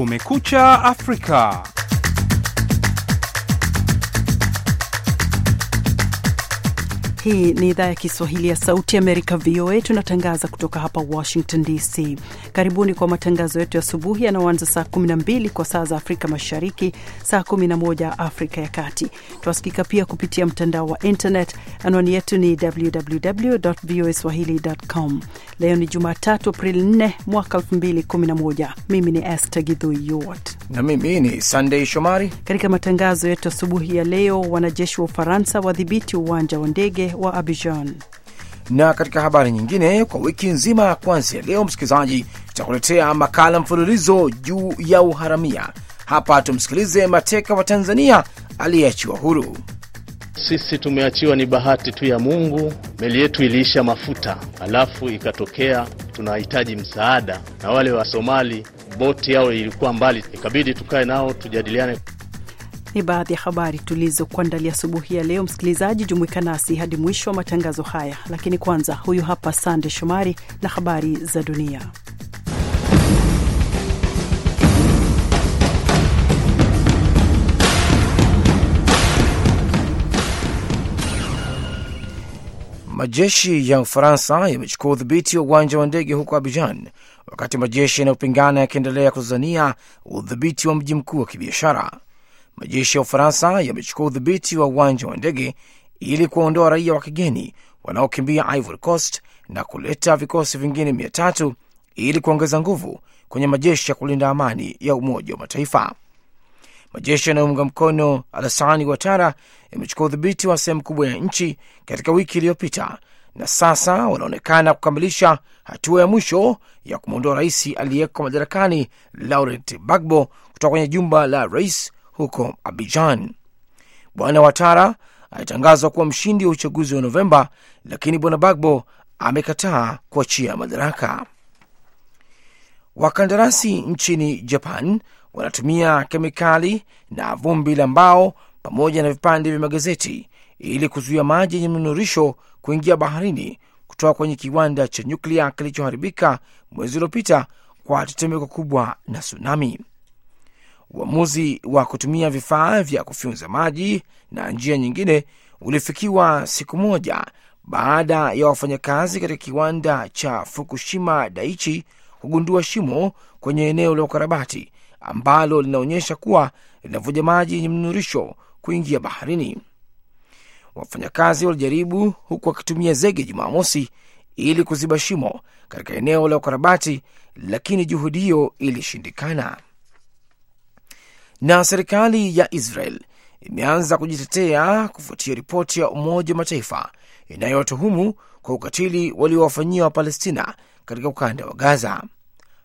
Kumekucha Afrika. Hii ni idhaa ya Kiswahili ya Sauti Amerika, VOA. Tunatangaza kutoka hapa Washington DC. Karibuni kwa matangazo yetu ya asubuhi yanaoanza saa 12 kwa saa za Afrika Mashariki, saa 11 Afrika ya Kati. Twasikika pia kupitia mtandao wa internet. Anwani yetu ni www voa swahili.com. Leo ni Jumatatu, Aprili 4 mwaka 2011. Mimi ni Esther Gidhui Yuwat na mimi ni Sandei Shomari. Katika matangazo yetu asubuhi ya leo, wanajeshi wa Ufaransa wadhibiti uwanja wa ndege wa Abidjan. Na katika habari nyingine, kwa wiki nzima ya kwanza ya leo, msikilizaji, tutakuletea makala mfululizo juu ya uharamia. Hapa tumsikilize mateka wa Tanzania aliyeachiwa huru. Sisi tumeachiwa, ni bahati tu ya Mungu. Meli yetu iliisha mafuta, alafu ikatokea tunahitaji msaada, na wale wa Somali boti yao ilikuwa mbali, ikabidi tukae nao tujadiliane. Ni baadhi ya habari tulizokuandalia asubuhi ya leo. Msikilizaji, jumuika nasi hadi mwisho wa matangazo haya, lakini kwanza, huyu hapa Sande Shomari na habari za dunia. Majeshi ya Ufaransa yamechukua udhibiti wa uwanja wa ndege huko Abijan, wakati majeshi yanayopingana yakiendelea kuzania udhibiti wa mji mkuu wa kibiashara. Majeshi ya Ufaransa yamechukua udhibiti wa uwanja wa ndege ili kuwaondoa raia wa kigeni wanaokimbia Ivory Coast na kuleta vikosi vingine mia tatu ili kuongeza nguvu kwenye majeshi ya kulinda amani ya Umoja wa Mataifa. Majeshi yanayounga mkono Alasani Watara yamechukua udhibiti wa sehemu kubwa ya nchi katika wiki iliyopita na sasa wanaonekana kukamilisha hatua ya mwisho ya kumwondoa rais aliyeko madarakani Laurent Gbagbo kutoka kwenye jumba la rais huko abijan Bwana Watara alitangazwa kuwa mshindi wa uchaguzi wa Novemba, lakini bwana Bagbo amekataa kuachia madaraka. Wakandarasi nchini Japan wanatumia kemikali na vumbi la mbao pamoja na vipande vya magazeti ili kuzuia maji yenye mnunurisho kuingia baharini kutoka kwenye kiwanda cha nyuklia kilichoharibika mwezi uliopita kwa tetemeko kubwa na tsunami. Uamuzi wa kutumia vifaa vya kufyunza maji na njia nyingine ulifikiwa siku moja baada ya wafanyakazi katika kiwanda cha Fukushima daichi kugundua shimo kwenye eneo la ukarabati ambalo linaonyesha kuwa linavuja maji yenye mnurisho kuingia baharini. Wafanyakazi walijaribu huku wakitumia zege Jumamosi ili kuziba shimo katika eneo la ukarabati, lakini juhudi hiyo ilishindikana. Na serikali ya Israel imeanza kujitetea kufuatia ripoti ya Umoja wa Mataifa inayowatuhumu kwa ukatili waliowafanyia Wapalestina katika ukanda wa Gaza.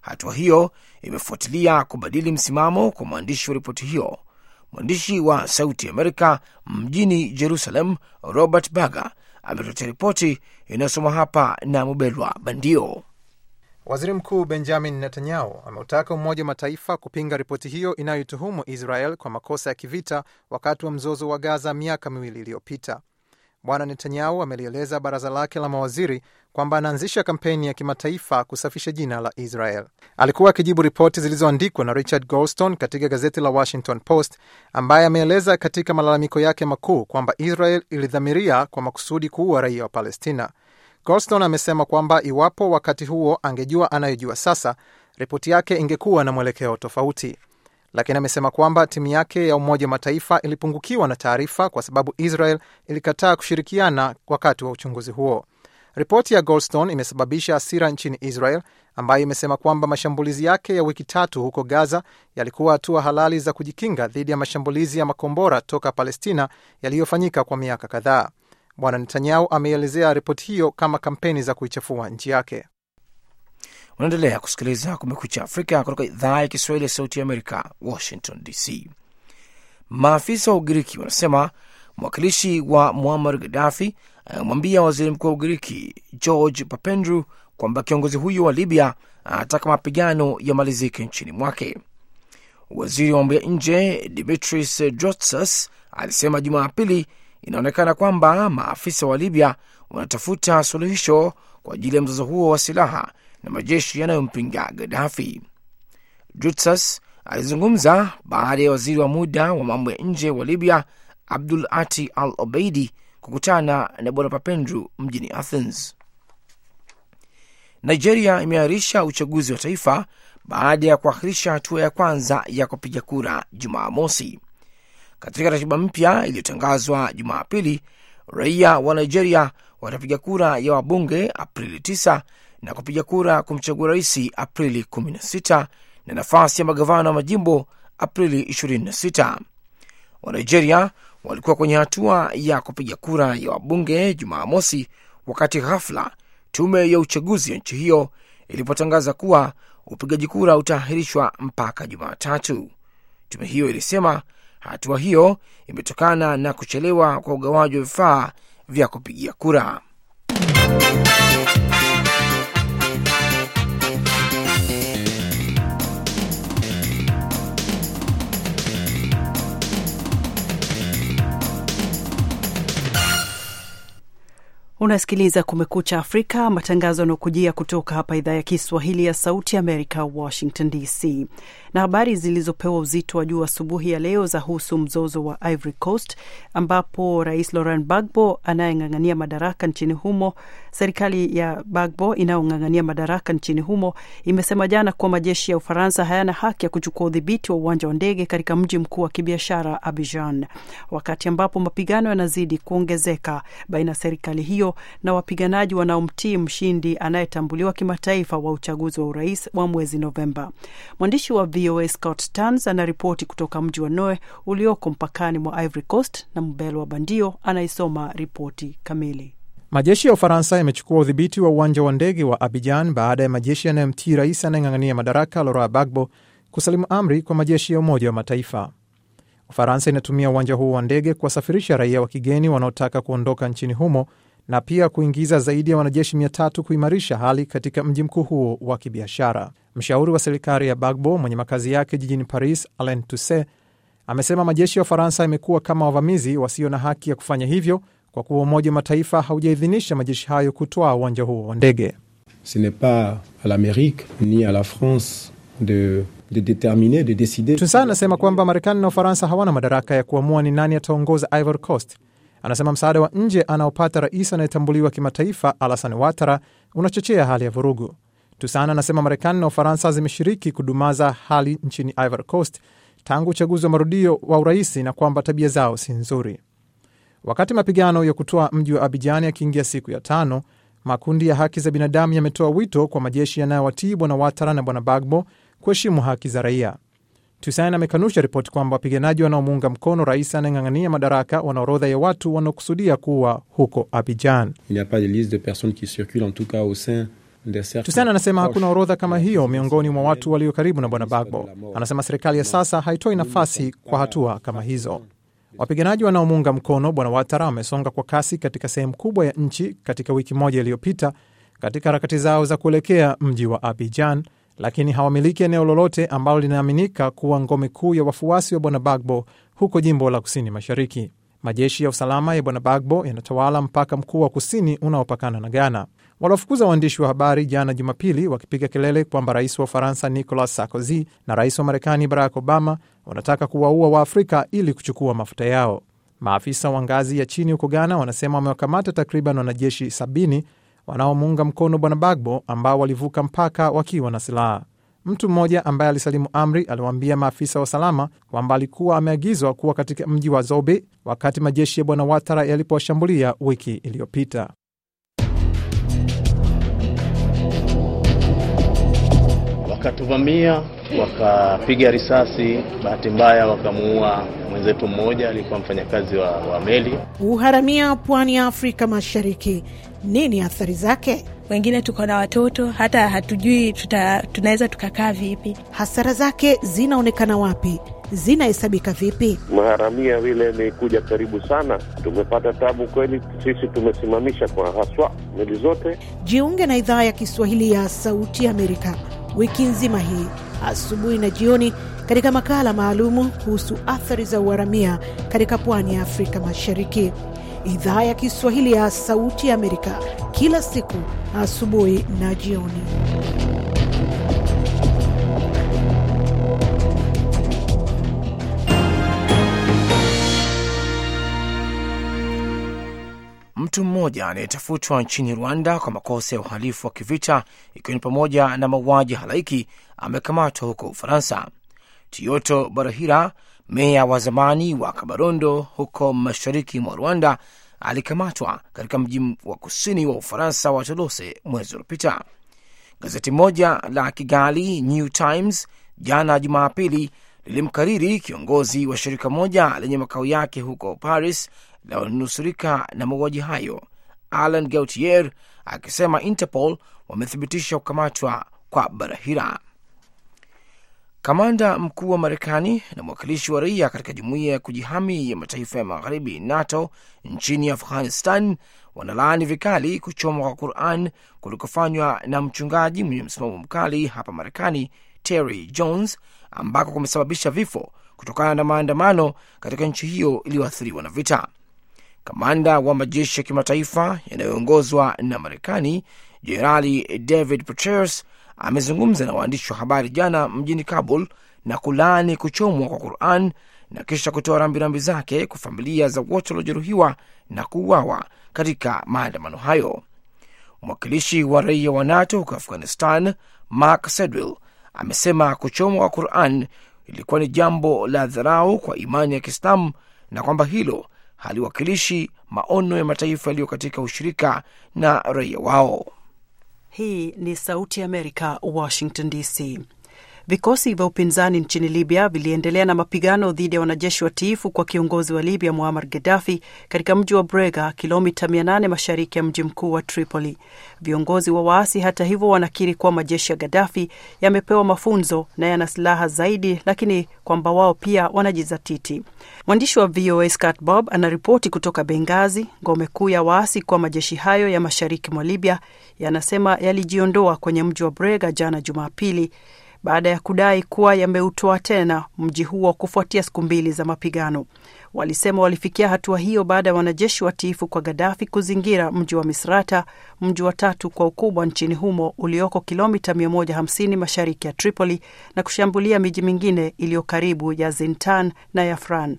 Hatua hiyo imefuatilia kubadili msimamo kwa mwandishi wa ripoti hiyo. Mwandishi wa Sauti Amerika mjini Jerusalem, Robert Berger, ametuletea ripoti inayosoma hapa na Mubelwa Bandio. Waziri Mkuu Benjamin Netanyahu ameutaka Umoja wa Mataifa kupinga ripoti hiyo inayoituhumu Israel kwa makosa ya kivita wakati wa mzozo wa Gaza miaka miwili iliyopita. Bwana Netanyahu amelieleza baraza lake la mawaziri kwamba anaanzisha kampeni ya kimataifa kusafisha jina la Israel. Alikuwa akijibu ripoti zilizoandikwa na Richard Goldstone katika gazeti la Washington Post, ambaye ameeleza katika malalamiko yake makuu kwamba Israel ilidhamiria kwa makusudi kuua raia wa Palestina. Goldstone amesema kwamba iwapo wakati huo angejua anayojua sasa, ripoti yake ingekuwa na mwelekeo tofauti lakini amesema kwamba timu yake ya Umoja Mataifa ilipungukiwa na taarifa kwa sababu Israel ilikataa kushirikiana wakati wa uchunguzi huo. Ripoti ya Goldstone imesababisha hasira nchini Israel, ambayo imesema kwamba mashambulizi yake ya wiki tatu huko Gaza yalikuwa hatua halali za kujikinga dhidi ya mashambulizi ya makombora toka Palestina yaliyofanyika kwa miaka kadhaa. Bwana Netanyahu ameielezea ripoti hiyo kama kampeni za kuichafua nchi yake. Unaendelea kusikiliza Kumekucha Afrika kutoka idhaa ya Kiswahili ya Sauti ya Amerika, Washington DC. Maafisa wa Ugiriki wanasema mwakilishi wa Muammar Gaddafi amemwambia waziri mkuu wa Ugiriki George Papandreou kwamba kiongozi huyo wa Libya anataka mapigano yamalizike nchini mwake. Waziri wa mambo ya nje Dimitris Drotsas alisema Jumapili inaonekana kwamba maafisa wa Libya wanatafuta suluhisho kwa ajili ya mzozo huo wa silaha na majeshi yanayompinga Gaddafi. Drutsas alizungumza baada ya waziri wa muda wa mambo ya nje wa Libya Abdul Ati Al Obeidi kukutana na bwana Papendru mjini Athens. Nigeria imeahirisha uchaguzi wa taifa baada ya kuahirisha hatua ya kwanza ya kupiga kura Jumaa mosi. Katika ratiba mpya iliyotangazwa Jumapili, raia wa Nigeria watapiga kura ya wabunge Aprili 9 na kupiga kura kumchagua rais Aprili 16 na nafasi ya magavana wa majimbo Aprili 26. Wanigeria walikuwa kwenye hatua ya kupiga kura ya wabunge Jumaa mosi, wakati ghafla tume ya uchaguzi ya nchi hiyo ilipotangaza kuwa upigaji kura utaahirishwa mpaka Jumatatu. Tume hiyo ilisema hatua hiyo imetokana na kuchelewa kwa ugawaji wa vifaa vya kupigia kura. Unasikiliza Kumekucha Afrika, matangazo yanaokujia kutoka hapa idhaa ya Kiswahili ya Sauti Amerika, Washington DC. Na habari zilizopewa uzito wa juu asubuhi ya leo za husu mzozo wa Ivory Coast, ambapo Rais Laurent Gbagbo anayeng'ang'ania madaraka nchini humo, serikali ya Gbagbo inayong'ang'ania madaraka nchini humo imesema jana kuwa majeshi ya Ufaransa hayana haki ya kuchukua udhibiti wa uwanja wa ndege katika mji mkuu wa kibiashara Abidjan, wakati ambapo mapigano yanazidi kuongezeka baina ya serikali hiyo na wapiganaji wanaomtii mshindi anayetambuliwa kimataifa wa uchaguzi wa urais wa mwezi Novemba. Mwandishi wa VOA Scott Stans anaripoti kutoka mji wa Noe ulioko mpakani mwa Ivory Coast, na Mbelo wa Bandio anaisoma ripoti kamili. Majeshi ya Ufaransa yamechukua udhibiti wa uwanja wa ndege wa Abijan baada ya majeshi yanayomtii rais anayeng'ang'ania madaraka Laurent Gbagbo kusalimu amri kwa majeshi ya Umoja wa Mataifa. Ufaransa inatumia uwanja huo wa ndege kuwasafirisha raia wa kigeni wanaotaka kuondoka nchini humo na pia kuingiza zaidi ya wanajeshi mia tatu kuimarisha hali katika mji mkuu huo wa kibiashara. Mshauri wa serikali ya Bagbo mwenye makazi yake jijini Paris, Alain tousse amesema majeshi ya Ufaransa yamekuwa kama wavamizi wasio na haki ya kufanya hivyo kwa kuwa Umoja wa Mataifa haujaidhinisha majeshi hayo kutoa uwanja huo wa ndege. Ce n'est pas à l'Amérique ni à la France de. Toussaint anasema kwamba Marekani na Ufaransa hawana madaraka ya kuamua ni nani ataongoza Ivory Coast. Anasema msaada wa nje anaopata rais anayetambuliwa kimataifa alasan watara unachochea hali ya vurugu. Tusana anasema Marekani na Ufaransa zimeshiriki kudumaza hali nchini Ivory Coast tangu uchaguzi wa marudio wa urais na kwamba tabia zao si nzuri. Wakati mapigano ya kutoa mji wa Abijani yakiingia siku ya tano, makundi ya haki za binadamu yametoa wito kwa majeshi yanayowatii bwana Watara na bwana Bagbo kuheshimu haki za raia. Toussaint amekanusha ripoti kwamba wapiganaji wanaomuunga mkono rais anayeng'ang'ania madaraka wana orodha ya watu wanaokusudia kuwa huko Abidjan. Il n'y a pas de liste de personnes qui circulent en tout cas au sein des cercles. Toussaint anasema hakuna orodha kama hiyo miongoni mwa watu walio karibu na bwana Bagbo. Anasema serikali ya sasa haitoi nafasi kwa hatua kama hizo. Wapiganaji wanaomuunga mkono bwana Watara wamesonga kwa kasi katika sehemu kubwa ya nchi katika wiki moja iliyopita katika harakati zao za kuelekea mji wa Abidjan, lakini hawamiliki eneo lolote ambalo linaaminika kuwa ngome kuu ya wafuasi wa bwana Bagbo huko jimbo la kusini mashariki. Majeshi ya usalama ya bwana Bagbo yanatawala mpaka mkuu wa kusini unaopakana na Ghana. Waliwafukuza waandishi wa habari jana Jumapili wakipiga kelele kwamba rais wa Ufaransa Nicolas Sarkozy na rais wa Marekani Barack Obama wanataka kuwaua Waafrika ili kuchukua mafuta yao. Maafisa wa ngazi ya chini huko Ghana wanasema wamewakamata takriban wanajeshi sabini wanaomuunga mkono bwana Bagbo ambao walivuka mpaka wakiwa na silaha. Mtu mmoja ambaye alisalimu amri aliwaambia maafisa wa usalama kwamba alikuwa ameagizwa kuwa katika mji wa Zobe wakati majeshi ya bwana Watara yalipowashambulia wiki iliyopita. Wakatuvamia, wakapiga risasi, bahati mbaya wakamuua mwenzetu mmoja, alikuwa mfanyakazi wa, wa meli. Uharamia pwani ya Afrika Mashariki, nini athari zake? Wengine tuko na watoto, hata hatujui tuta, tunaweza tukakaa vipi. Hasara zake zinaonekana wapi? Zinahesabika vipi? Maharamia vile imekuja karibu sana, tumepata tabu kweli. Sisi tumesimamisha kwa haswa meli zote. Jiunge na idhaa ya Kiswahili ya Sauti Amerika wiki nzima hii asubuhi na jioni katika makala maalumu kuhusu athari za uharamia katika pwani ya Afrika Mashariki. Idhaa ya Kiswahili ya Sauti Amerika kila siku asubuhi na jioni. Mmoja anayetafutwa nchini Rwanda kwa makosa ya uhalifu wa kivita ikiwa ni pamoja na mauaji halaiki amekamatwa huko Ufaransa. Tioto Barahira, meya wa zamani wa Kabarondo huko mashariki mwa Rwanda, alikamatwa katika mji wa kusini wa Ufaransa wa Tolose mwezi uliopita. Gazeti moja la Kigali New Times jana Jumapili lilimkariri kiongozi wa shirika moja lenye makao yake huko Paris la wanusurika na mauaji hayo, Alan Gautier, akisema Interpol wamethibitisha kukamatwa kwa Barahira. Kamanda mkuu wa Marekani na mwakilishi wa raia katika jumuiya ya kujihami ya mataifa ya magharibi NATO nchini Afghanistan wanalaani vikali kuchomwa kwa Quran kulikofanywa na mchungaji mwenye msimamo mkali hapa Marekani, Terry Jones, ambako kumesababisha vifo kutokana na maandamano katika nchi hiyo iliyoathiriwa na vita. Kamanda wa majeshi ya kimataifa yanayoongozwa na Marekani, Jenerali David Petraeus amezungumza na waandishi wa habari jana mjini Kabul na kulaani kuchomwa kwa Quran na kisha kutoa rambirambi zake kwa familia za wote waliojeruhiwa na kuuawa katika maandamano hayo. Mwakilishi wa raia wa NATO huko Afghanistan, Mark Sedwill, amesema kuchomwa kwa Quran ilikuwa ni jambo la dharau kwa imani ya Kiislamu na kwamba hilo haliwakilishi maono ya mataifa yaliyo katika ushirika na raia wao. Hii ni Sauti ya Amerika, Washington DC. Vikosi vya upinzani nchini Libya viliendelea na mapigano dhidi ya wanajeshi watiifu kwa kiongozi wa Libya Muammar Gaddafi katika mji wa Brega, kilomita 800 mashariki ya mji mkuu wa Tripoli. Viongozi wa waasi, hata hivyo, wanakiri kuwa majeshi ya Gaddafi yamepewa mafunzo na yana silaha zaidi, lakini kwamba wao pia wanajizatiti. Mwandishi wa VOA Scott Bob anaripoti kutoka Bengazi, ngome kuu ya waasi, kwa majeshi hayo ya mashariki mwa Libya yanasema yalijiondoa kwenye mji wa Brega jana Jumapili baada ya kudai kuwa yameutoa tena mji huo kufuatia siku mbili za mapigano. Walisema walifikia hatua hiyo baada ya wanajeshi watiifu kwa Gaddafi kuzingira mji wa Misrata, mji wa tatu kwa ukubwa nchini humo ulioko kilomita 150 mashariki ya Tripoli, na kushambulia miji mingine iliyo karibu ya Zintan na Yafran.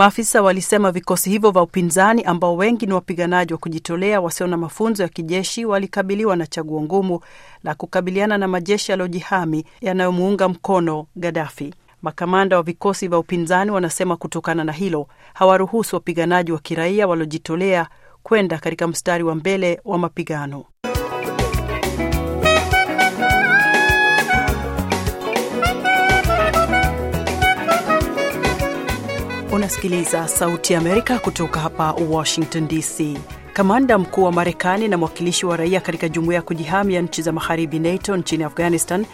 Maafisa walisema vikosi hivyo vya upinzani ambao wengi ni wapiganaji wa kujitolea wasio na mafunzo ya kijeshi walikabiliwa na chaguo ngumu la kukabiliana na majeshi yaliyojihami yanayomuunga mkono Gaddafi. Makamanda wa vikosi vya upinzani wanasema kutokana na hilo hawaruhusu wapiganaji wa kiraia waliojitolea kwenda katika mstari wa mbele wa mapigano. Unasikiliza Sauti ya Amerika kutoka hapa Washington DC. Kamanda mkuu wa Marekani na mwakilishi wa raia katika jumuiya ya kujihami ya nchi za magharibi NATO nchini Afghanistan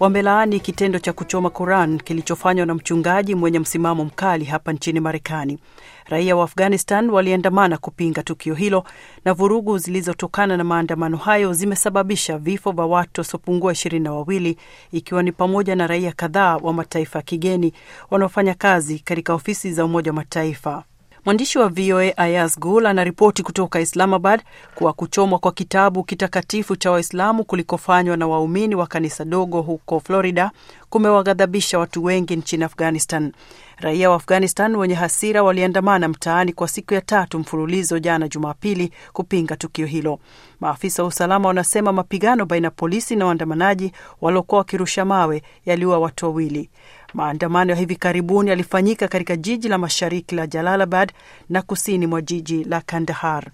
wamelaani kitendo cha kuchoma Quran kilichofanywa na mchungaji mwenye msimamo mkali hapa nchini Marekani. Raia wa Afghanistan waliandamana kupinga tukio hilo, na vurugu zilizotokana na maandamano hayo zimesababisha vifo vya watu wasiopungua ishirini na wawili, ikiwa ni pamoja na raia kadhaa wa mataifa ya kigeni wanaofanya kazi katika ofisi za Umoja wa Mataifa. Mwandishi wa VOA ayas Gul anaripoti kutoka Islamabad kuwa kuchomwa kwa kitabu kitakatifu cha Waislamu kulikofanywa na waumini wa kanisa dogo huko Florida kumewaghadhabisha watu wengi nchini Afghanistan. Raia wa Afghanistan wenye hasira waliandamana mtaani kwa siku ya tatu mfululizo jana Jumapili kupinga tukio hilo. Maafisa wa usalama wanasema mapigano baina ya polisi na waandamanaji waliokuwa wakirusha mawe yaliua watu wawili. Maandamano ya hivi karibuni yalifanyika katika jiji la mashariki la Jalalabad na kusini mwa jiji la Kandahar.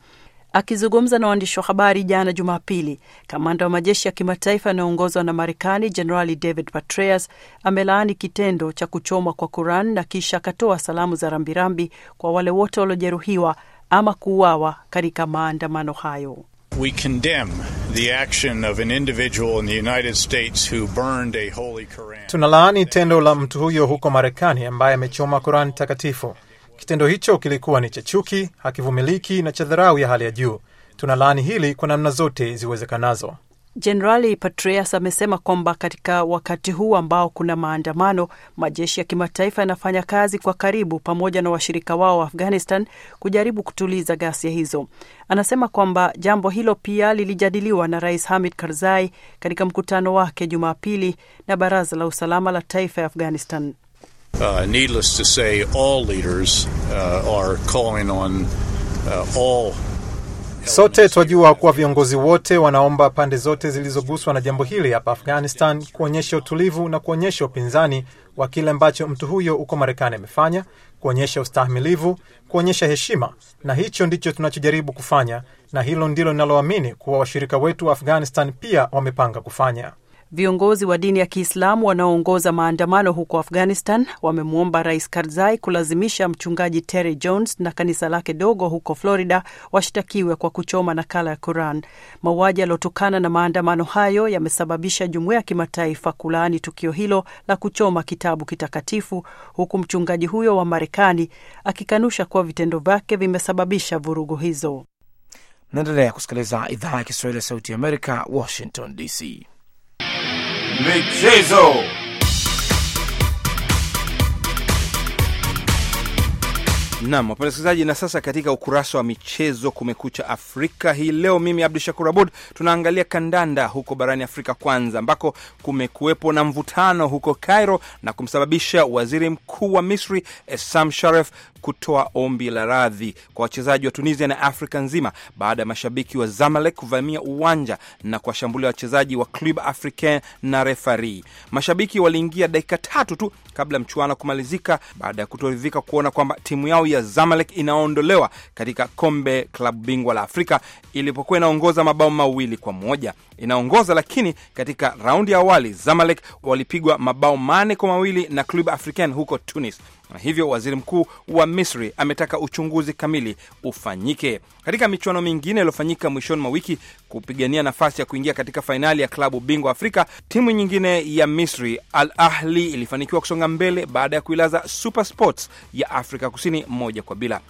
Akizungumza na waandishi wa habari jana Jumapili, kamanda wa majeshi ya kimataifa yanayoongozwa na Marekani Jenerali David Petraeus amelaani kitendo cha kuchomwa kwa Quran na kisha akatoa salamu za rambirambi kwa wale wote waliojeruhiwa ama kuuawa katika maandamano hayo. We condemn the action of an individual in the United States who burned a holy Quran. Tunalaani tendo la mtu huyo huko Marekani ambaye amechoma Quran takatifu. Kitendo hicho kilikuwa ni cha chuki, hakivumiliki na cha dharau ya hali ya juu. Tunalaani hili kwa namna zote ziwezekanazo. Jenerali Petraeus amesema kwamba katika wakati huu ambao kuna maandamano, majeshi ya kimataifa yanafanya kazi kwa karibu pamoja na washirika wao wa Afghanistan kujaribu kutuliza ghasia hizo. Anasema kwamba jambo hilo pia lilijadiliwa na Rais Hamid Karzai katika mkutano wake Jumapili na Baraza la Usalama la Taifa ya Afghanistan. Uh, say, leaders uh, on uh, Sote twajua kuwa viongozi wote wanaomba pande zote zilizoguswa na jambo hili hapa Afghanistan kuonyesha utulivu na kuonyesha upinzani wa kile ambacho mtu huyo huko Marekani amefanya, kuonyesha ustahimilivu, kuonyesha heshima, na hicho ndicho tunachojaribu kufanya, na hilo ndilo linaloamini kuwa washirika wetu wa Afghanistan pia wamepanga kufanya. Viongozi wa dini ya Kiislamu wanaoongoza maandamano huko Afghanistan wamemwomba Rais Karzai kulazimisha mchungaji Terry Jones na kanisa lake dogo huko Florida washtakiwe kwa kuchoma nakala ya Quran. Mauaji yaliyotokana na maandamano hayo yamesababisha jumuiya ya kimataifa kulaani tukio hilo la kuchoma kitabu kitakatifu, huku mchungaji huyo wa Marekani akikanusha kuwa vitendo vyake vimesababisha vurugu hizo. Naendelea kusikiliza idhaa ya Kiswahili ya Sauti ya Amerika, Washington DC. Michezo. Nam wapenda na sasa katika ukurasa wa michezo Kumekucha Afrika hii leo, mimi Abdu Shakur Abud, tunaangalia kandanda huko barani Afrika kwanza, ambako kumekuwepo na mvutano huko Cairo na kumsababisha waziri mkuu wa Misri Esam Sharef kutoa ombi la radhi kwa wachezaji wa Tunisia na Afrika nzima baada ya mashabiki wa Zamalek kuvamia uwanja na kuwashambulia wachezaji wa Club Africain na refari. Mashabiki waliingia dakika tatu tu kabla mchuano kumalizika baada ya kutoridhika kuona kwamba timu yao ya Zamalek inaondolewa katika kombe klabu bingwa la Afrika ilipokuwa inaongoza mabao mawili kwa moja. Inaongoza, lakini katika raundi ya awali Zamalek walipigwa mabao mane kwa mawili na Club Africain huko Tunis na hivyo waziri mkuu wa Misri ametaka uchunguzi kamili ufanyike. Katika michuano mingine iliyofanyika mwishoni mwa wiki kupigania nafasi ya kuingia katika fainali ya klabu bingwa Afrika, timu nyingine ya Misri Al Ahli ilifanikiwa kusonga mbele baada ya kuilaza Super Sports ya Afrika Kusini moja kwa bila.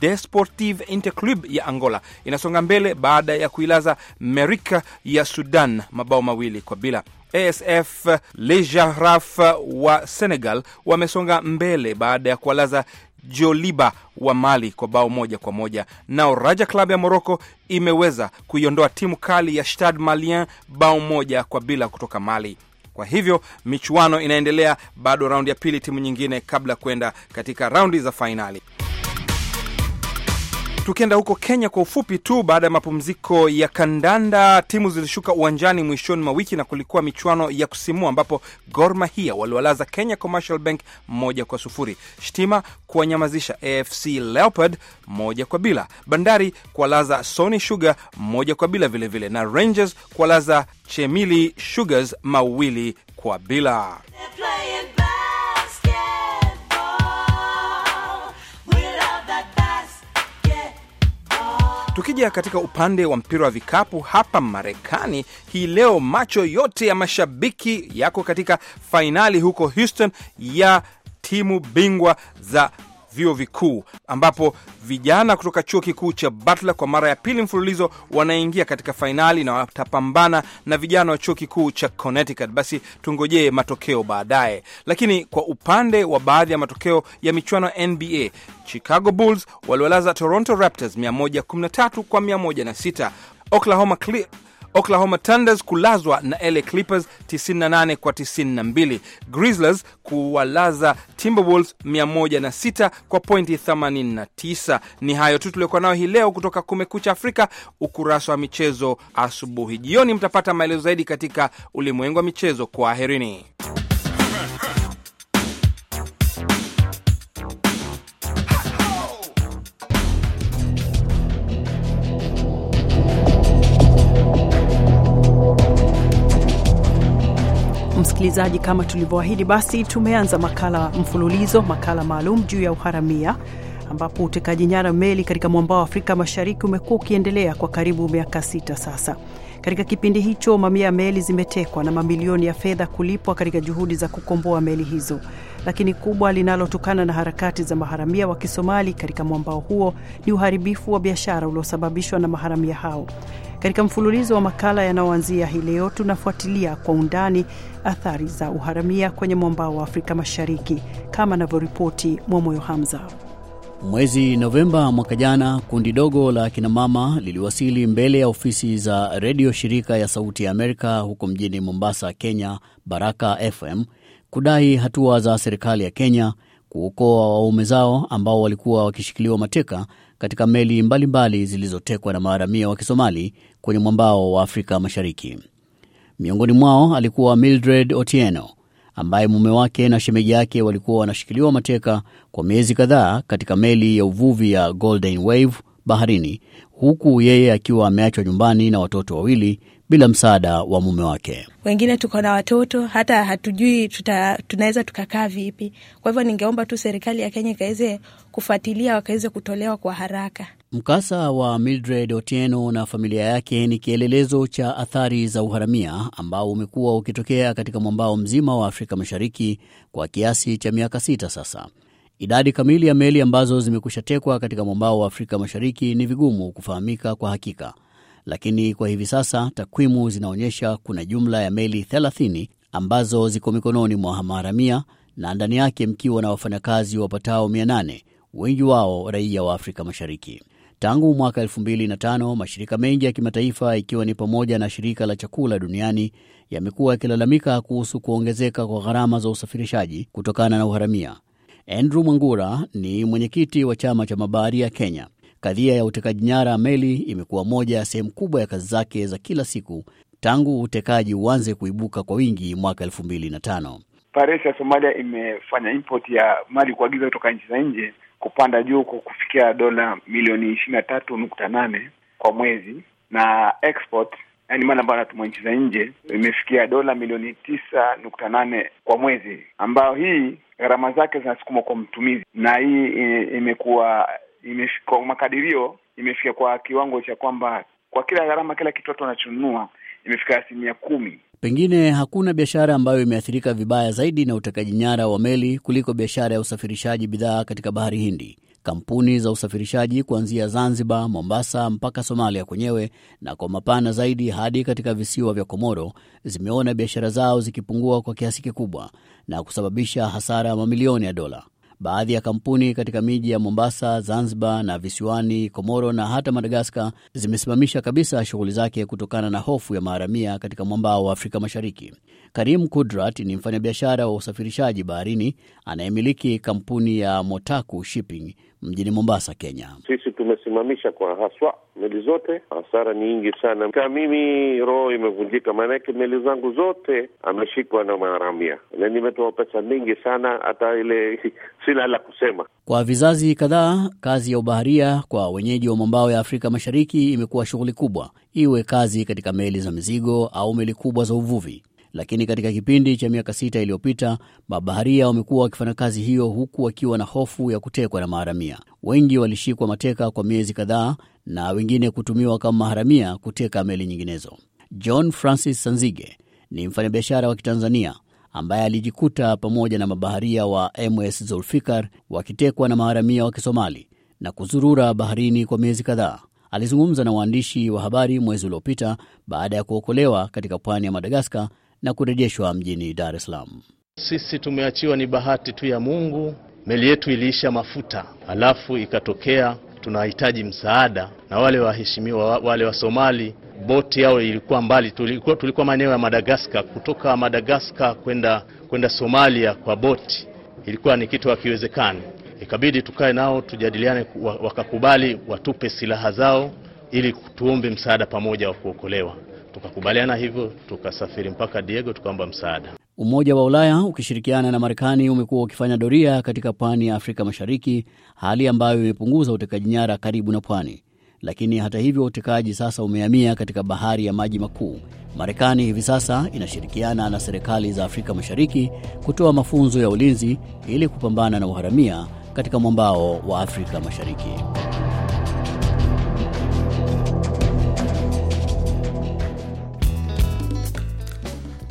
Desportive Interclub ya Angola inasonga mbele baada ya kuilaza Merika ya Sudan mabao mawili kwa bila. ASF Lejaraf wa Senegal wamesonga mbele baada ya kuwalaza Joliba wa Mali kwa bao moja kwa moja. Nao Raja Club ya Moroko imeweza kuiondoa timu kali ya Stade Malien bao moja kwa bila kutoka Mali. Kwa hivyo michuano inaendelea bado, raundi ya pili timu nyingine kabla ya kwenda katika raundi za fainali. Tukienda huko Kenya kwa ufupi tu, baada ya mapumziko ya kandanda, timu zilishuka uwanjani mwishoni mwa wiki na kulikuwa michuano ya kusimua ambapo Gor Mahia waliwalaza Kenya Commercial Bank moja kwa sufuri, Shtima kuwanyamazisha AFC Leopard moja kwa bila, Bandari kuwalaza Sony Sugar moja kwa bila vilevile vile, na Rangers kuwalaza Chemili Sugars mawili kwa bila. Tukija katika upande wa mpira wa vikapu hapa Marekani hii leo, macho yote ya mashabiki yako katika fainali huko Houston ya timu bingwa za vyuo vikuu ambapo vijana kutoka chuo kikuu cha Butler kwa mara ya pili mfululizo wanaingia katika fainali na watapambana na vijana wa chuo kikuu cha Connecticut. Basi tungojee matokeo baadaye. Lakini kwa upande wa baadhi ya matokeo ya michuano ya NBA, Chicago Bulls waliwalaza Toronto Raptors 113 kwa 106. Oklahoma Oklahoma Thunders kulazwa na LA Clippers 98 kwa 92. Grizzlies kuwalaza Timberwolves 106 kwa pointi 89. Ni hayo tu tuliokuwa nayo hii leo kutoka Kumekucha Afrika, ukurasa wa michezo asubuhi. Jioni mtapata maelezo zaidi katika ulimwengu wa michezo. Kwaherini. Msikilizaji, kama tulivyoahidi, basi tumeanza makala mfululizo, makala maalum juu ya uharamia, ambapo utekaji nyara meli katika mwambao wa Afrika Mashariki umekuwa ukiendelea kwa karibu miaka sita sasa. Katika kipindi hicho, mamia ya meli zimetekwa na mamilioni ya fedha kulipwa katika juhudi za kukomboa meli hizo, lakini kubwa linalotokana na harakati za maharamia wa Kisomali katika mwambao huo ni uharibifu wa biashara uliosababishwa na maharamia hao. Katika mfululizo wa makala yanayoanzia hii leo, tunafuatilia kwa undani athari za uharamia kwenye mwambao wa Afrika Mashariki, kama anavyoripoti Mwamoyo Hamza. Mwezi Novemba mwaka jana, kundi dogo la kinamama liliwasili mbele ya ofisi za redio shirika ya Sauti ya Amerika huko mjini Mombasa, Kenya, Baraka FM, kudai hatua za serikali ya Kenya kuokoa waume zao ambao walikuwa wakishikiliwa mateka katika meli mbalimbali zilizotekwa na maharamia wa Kisomali kwenye mwambao wa Afrika Mashariki. Miongoni mwao alikuwa Mildred Otieno ambaye mume wake na shemeji yake walikuwa wanashikiliwa mateka kwa miezi kadhaa katika meli ya uvuvi ya Golden Wave baharini, huku yeye akiwa ameachwa nyumbani na watoto wawili bila msaada wa mume wake. Wengine tuko na watoto hata hatujui tuta, tunaweza tukakaa vipi. Kwa hivyo ningeomba tu serikali ya Kenya ikaweze kufuatilia wakaweze kutolewa kwa haraka. Mkasa wa Mildred Otieno na familia yake ni kielelezo cha athari za uharamia ambao umekuwa ukitokea katika mwambao mzima wa Afrika Mashariki kwa kiasi cha miaka sita sasa. Idadi kamili ya meli ambazo zimekushatekwa katika mwambao wa Afrika Mashariki ni vigumu kufahamika kwa hakika, lakini kwa hivi sasa takwimu zinaonyesha kuna jumla ya meli 30 ambazo ziko mikononi mwa maharamia na ndani yake mkiwa na wafanyakazi wapatao 800 wengi wao raia wa Afrika Mashariki. Tangu mwaka 2005 mashirika mengi ya kimataifa ikiwa ni pamoja na shirika la chakula duniani yamekuwa yakilalamika kuhusu kuongezeka kwa gharama za usafirishaji kutokana na uharamia. Andrew Mwangura ni mwenyekiti wa chama cha mabaharia Kenya. Kadhia ya utekaji nyara meli imekuwa moja ya sehemu kubwa ya kazi zake za kila siku tangu utekaji uanze kuibuka kwa wingi mwaka elfu mbili na tano. Paresi ya Somalia imefanya import ya mali kuagiza kutoka nchi za nje kupanda juu kwa kufikia dola milioni ishirini na tatu nukta nane kwa mwezi, na export yaani mali ambayo anatumwa nchi za nje imefikia dola milioni tisa nukta nane kwa mwezi, ambayo hii gharama zake zinasukumwa kwa mtumizi, na hii imekuwa kwa makadirio imefika kwa kiwango cha kwamba kwa kila gharama, kila kitu watu wanachonunua imefika asilimia kumi. Pengine hakuna biashara ambayo imeathirika vibaya zaidi na utekaji nyara wa meli kuliko biashara ya usafirishaji bidhaa katika bahari Hindi. Kampuni za usafirishaji kuanzia Zanzibar, Mombasa mpaka Somalia kwenyewe na kwa mapana zaidi hadi katika visiwa vya Komoro zimeona biashara zao zikipungua kwa kiasi kikubwa na kusababisha hasara ya mamilioni ya dola. Baadhi ya kampuni katika miji ya Mombasa, Zanzibar na visiwani Komoro na hata Madagaskar zimesimamisha kabisa shughuli zake kutokana na hofu ya maharamia katika mwambao wa Afrika Mashariki. Karim Kudrat ni mfanyabiashara wa usafirishaji baharini anayemiliki kampuni ya Motaku Shipping mjini Mombasa, Kenya. Sisi tumesimamisha kwa haswa meli zote, hasara ni nyingi sana. Kama mimi roho imevunjika, maanake meli zangu zote ameshikwa na maharamia na nimetoa pesa mingi sana, hata ile sina la kusema. Kwa vizazi kadhaa, kazi ya ubaharia kwa wenyeji wa mwambao ya Afrika Mashariki imekuwa shughuli kubwa, iwe kazi katika meli za mizigo au meli kubwa za uvuvi. Lakini katika kipindi cha miaka sita iliyopita mabaharia wamekuwa wakifanya kazi hiyo huku wakiwa na hofu ya kutekwa na maharamia. Wengi walishikwa mateka kwa miezi kadhaa na wengine kutumiwa kama maharamia kuteka meli nyinginezo. John Francis Sanzige ni mfanyabiashara wa Kitanzania ambaye alijikuta pamoja na mabaharia wa MS Zulfikar wakitekwa na maharamia wa Kisomali na kuzurura baharini kwa miezi kadhaa. Alizungumza na waandishi wa habari mwezi uliopita baada ya kuokolewa katika pwani ya Madagaskar na kurejeshwa mjini Dar es Salaam. Sisi tumeachiwa ni bahati tu ya Mungu. Meli yetu iliisha mafuta, alafu ikatokea tunahitaji msaada, na wale waheshimiwa wale wa Somali, boti yao ilikuwa mbali, tulikuwa, tulikuwa maeneo ya Madagaskar. Kutoka Madagaskar kwenda kwenda Somalia kwa boti ilikuwa ni kitu hakiwezekani. Ikabidi tukae nao tujadiliane, wakakubali watupe silaha zao ili tuombe msaada pamoja wa kuokolewa. Tukakubaliana hivyo, tukasafiri mpaka Diego tukaomba msaada. Umoja wa Ulaya ukishirikiana na Marekani umekuwa ukifanya doria katika pwani ya Afrika Mashariki, hali ambayo imepunguza utekaji nyara karibu na pwani. Lakini hata hivyo, utekaji sasa umehamia katika bahari ya maji makuu. Marekani hivi sasa inashirikiana na serikali za Afrika Mashariki kutoa mafunzo ya ulinzi ili kupambana na uharamia katika mwambao wa Afrika Mashariki.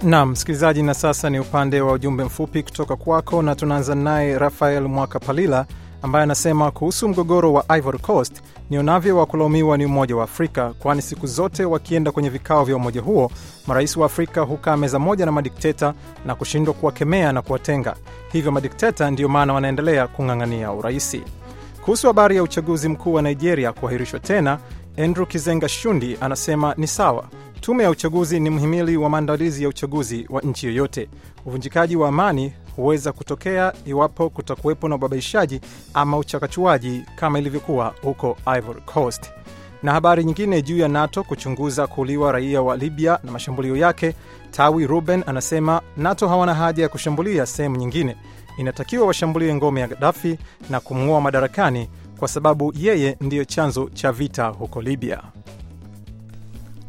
Naam, msikilizaji, na sasa ni upande wa ujumbe mfupi kutoka kwako, na tunaanza naye Rafael Mwaka Palila ambaye anasema kuhusu mgogoro wa Ivory Coast, nionavyo wa kulaumiwa ni Umoja wa Afrika, kwani siku zote wakienda kwenye vikao vya umoja huo, marais wa Afrika hukaa meza moja na madikteta na kushindwa kuwakemea na kuwatenga. Hivyo madikteta ndiyo maana wanaendelea kung'ang'ania uraisi. Kuhusu habari ya uchaguzi mkuu wa Nigeria kuahirishwa tena, Andrew Kizenga Shundi anasema ni sawa. Tume ya uchaguzi ni mhimili wa maandalizi ya uchaguzi wa nchi yoyote. Uvunjikaji wa amani huweza kutokea iwapo kutakuwepo na ubabaishaji ama uchakachuaji kama ilivyokuwa huko Ivory Coast. Na habari nyingine juu ya NATO kuchunguza kuuliwa raia wa Libya na mashambulio yake, Tawi Ruben anasema NATO hawana haja ya kushambulia sehemu nyingine, inatakiwa washambulie ngome ya Gaddafi na kumng'oa madarakani kwa sababu yeye ndiyo chanzo cha vita huko Libya.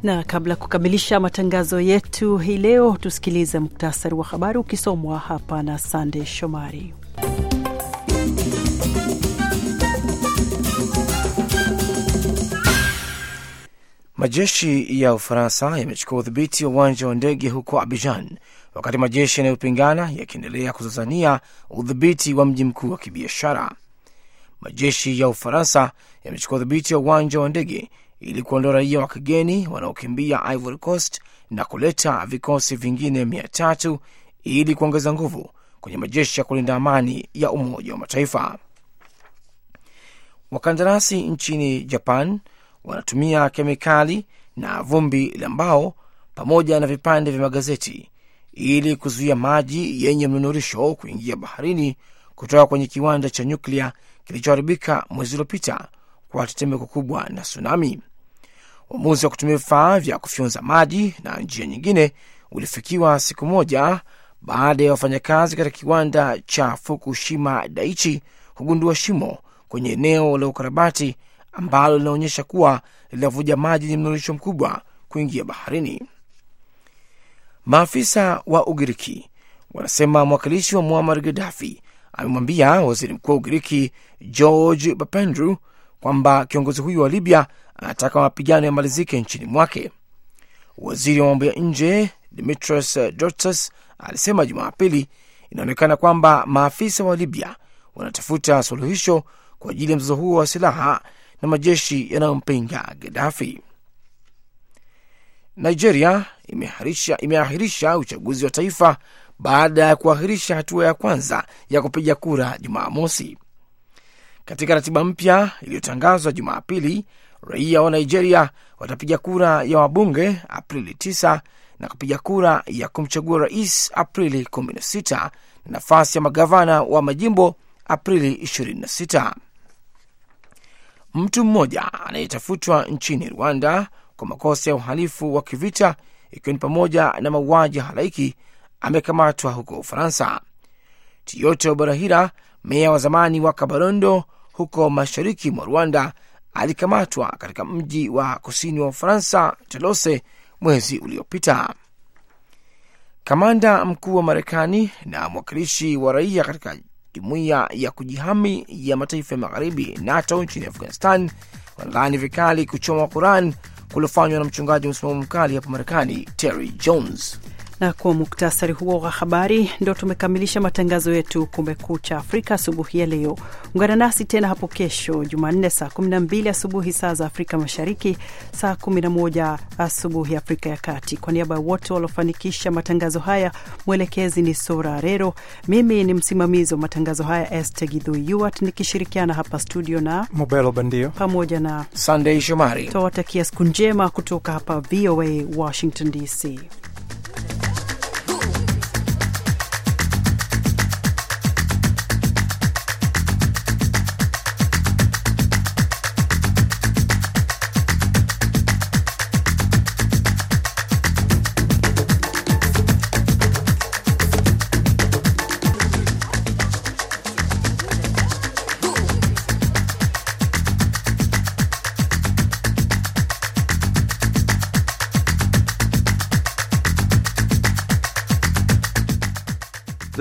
Na kabla ya kukamilisha matangazo yetu hii leo, tusikilize muktasari wa habari ukisomwa hapa na Sande Shomari. Majeshi ya Ufaransa yamechukua udhibiti wa uwanja wa ndege huko Abijan, wakati majeshi yanayopingana yakiendelea kuzozania udhibiti wa mji mkuu wa kibiashara. Majeshi ya Ufaransa yamechukua udhibiti wa uwanja wa ndege ili kuondoa raia wa kigeni wanaokimbia Ivory Coast na kuleta vikosi vingine mia tatu ili kuongeza nguvu kwenye majeshi ya kulinda amani ya Umoja wa Mataifa. Wakandarasi nchini Japan wanatumia kemikali na vumbi la mbao pamoja na vipande vya magazeti ili kuzuia maji yenye mnunurisho kuingia baharini kutoka kwenye kiwanda cha nyuklia kilichoharibika mwezi uliopita kwa tetemeko kubwa na tsunami. Uamuzi wa kutumia vifaa vya kufyonza maji na njia nyingine ulifikiwa siku moja baada ya wafanyakazi katika kiwanda cha Fukushima daichi kugundua shimo kwenye eneo la ukarabati ambalo linaonyesha kuwa linavuja maji yenye mnurisho mkubwa kuingia baharini. Maafisa wa Ugiriki wanasema mwakilishi wa Muammar Gaddafi amemwambia waziri mkuu wa Ugiriki George Papandreou kwamba kiongozi huyu wa Libya anataka mapigano yamalizike nchini mwake. Waziri wa mambo ya nje Dimitros dotus alisema Jumapili inaonekana kwamba maafisa wa Libya wanatafuta suluhisho kwa ajili ya mzozo huo wa silaha na majeshi yanayompinga gadafi Nigeria imeahirisha uchaguzi wa taifa baada ya kuahirisha hatua ya kwanza ya kupiga kura Jumamosi. Katika ratiba mpya iliyotangazwa Jumapili, raia wa Nigeria watapiga kura ya wabunge Aprili 9 na kupiga kura ya kumchagua rais Aprili 16 na nafasi ya magavana wa majimbo Aprili 26. Mtu mmoja anayetafutwa nchini Rwanda kwa makosa ya uhalifu wa kivita ikiwa ni pamoja na mauaji halaiki amekamatwa huko Ufaransa. Tiyoto Barahira, meya wa zamani wa Kabarondo huko mashariki mwa Rwanda, alikamatwa katika mji wa kusini wa Ufaransa, Telose mwezi uliopita. Kamanda mkuu wa Marekani na mwakilishi wa raia katika jumuiya ya kujihami ya mataifa ya magharibi NATO nchini Afghanistan wanalaani vikali kuchoma Quran kuliofanywa na mchungaji wa msimamo mkali hapa Marekani, Terry Jones. Na kwa muktasari huo wa habari ndo tumekamilisha matangazo yetu Kumekucha Afrika asubuhi ya leo. Ungana nasi tena hapo kesho Jumanne saa 12 asubuhi saa za Afrika Mashariki, saa 11 asubuhi Afrika ya Kati. Kwa niaba ya wote waliofanikisha matangazo haya, mwelekezi ni Sora Rero, mimi ni msimamizi wa matangazo haya Este Yuat, nikishirikiana hapa studio na Mobelo Bandio pamoja na Sandei Shomari. Tawatakia siku njema kutoka hapa VOA Washington DC.